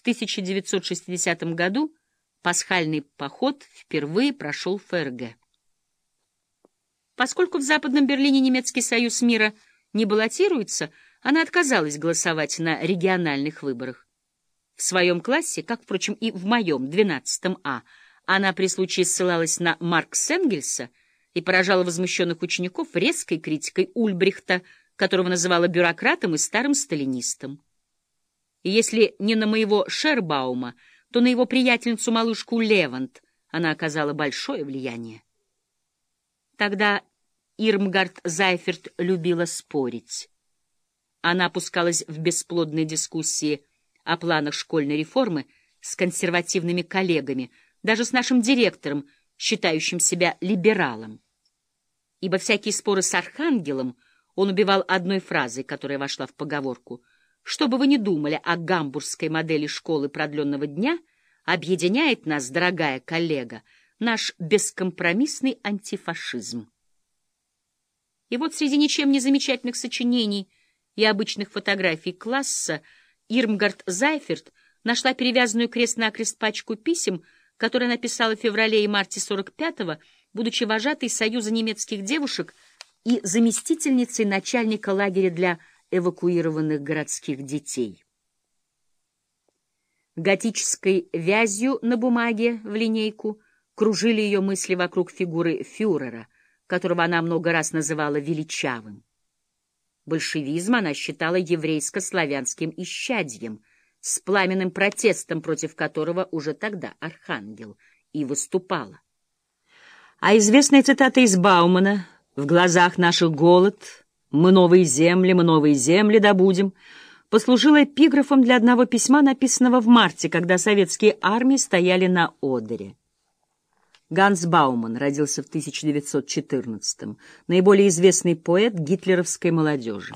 В 1960 году пасхальный поход впервые прошел в ФРГ. Поскольку в Западном Берлине немецкий союз мира не баллотируется, она отказалась голосовать на региональных выборах. В своем классе, как, впрочем, и в моем, 12 А, она при случае ссылалась на Маркс Энгельса и поражала возмущенных учеников резкой критикой Ульбрихта, которого называла бюрократом и старым сталинистом. И если не на моего Шербаума, то на его приятельницу-малышку Левант она оказала большое влияние. Тогда Ирмгард Зайферт любила спорить. Она опускалась в бесплодные дискуссии о планах школьной реформы с консервативными коллегами, даже с нашим директором, считающим себя либералом. Ибо всякие споры с Архангелом он убивал одной фразой, которая вошла в поговорку. «Что бы вы ни думали о гамбургской модели школы продленного дня, объединяет нас, дорогая коллега, наш бескомпромиссный антифашизм». И вот среди ничем не замечательных сочинений и обычных фотографий класса Ирмгард Зайферт нашла перевязанную крест-накрест пачку писем, которые написала в феврале и марте 45-го, будучи вожатой Союза немецких девушек и заместительницей начальника лагеря для эвакуированных городских детей. Готической вязью на бумаге в линейку кружили ее мысли вокруг фигуры фюрера — которого она много раз называла величавым. Большевизм она считала еврейско-славянским исчадьем, с пламенным протестом против которого уже тогда Архангел и выступала. А известная цитата из Баумана «В глазах наших голод, мы новые земли, мы новые земли добудем» послужила эпиграфом для одного письма, написанного в марте, когда советские армии стояли на Одере. Ганс Бауман родился в 1914-м, наиболее известный поэт гитлеровской молодежи.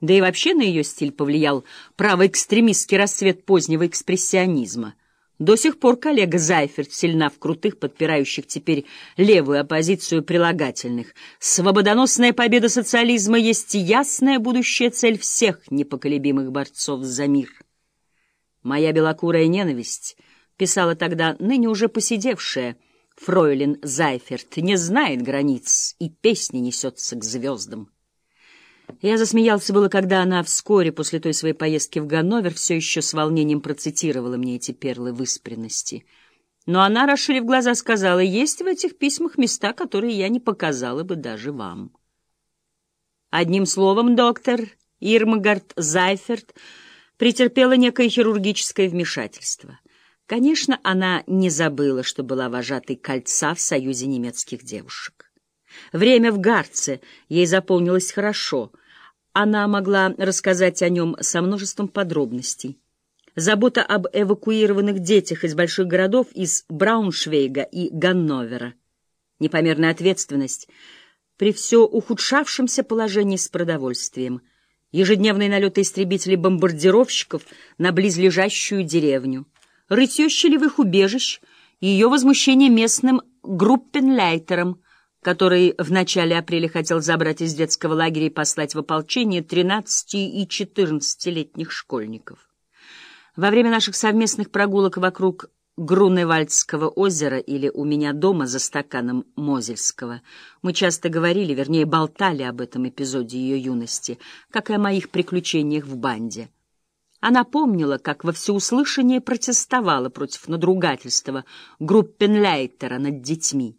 Да и вообще на ее стиль повлиял правоэкстремистский расцвет позднего экспрессионизма. До сих пор коллега Зайферт сильна в крутых, подпирающих теперь левую оппозицию прилагательных. Свободоносная победа социализма есть ясная будущая цель всех непоколебимых борцов за мир. «Моя белокурая ненависть», — писала тогда ныне уже посидевшая, — Фройлен Зайферт не знает границ и песни несется к звездам. Я засмеялся было, когда она вскоре после той своей поездки в Ганновер все еще с волнением процитировала мне эти перлы выспренности. Но она, расширив глаза, сказала, есть в этих письмах места, которые я не показала бы даже вам. Одним словом, доктор Ирмгард Зайферт претерпела некое хирургическое вмешательство — Конечно, она не забыла, что была вожатой кольца в Союзе немецких девушек. Время в Гарце ей заполнилось хорошо. Она могла рассказать о нем со множеством подробностей. Забота об эвакуированных детях из больших городов, из Брауншвейга и Ганновера. Непомерная ответственность при все ухудшавшемся положении с продовольствием. Ежедневные налеты истребителей-бомбардировщиков на близлежащую деревню рытье щелевых убежищ и ее возмущение местным группенляйтером, который в начале апреля хотел забрать из детского лагеря и послать в ополчение 13 и 14-летних школьников. Во время наших совместных прогулок вокруг Груневальдского озера или у меня дома за стаканом Мозельского мы часто говорили, вернее, болтали об этом эпизоде ее юности, как и о моих приключениях в банде. Она помнила, как во всеуслышание протестовала против надругательства Группенляйтера над детьми.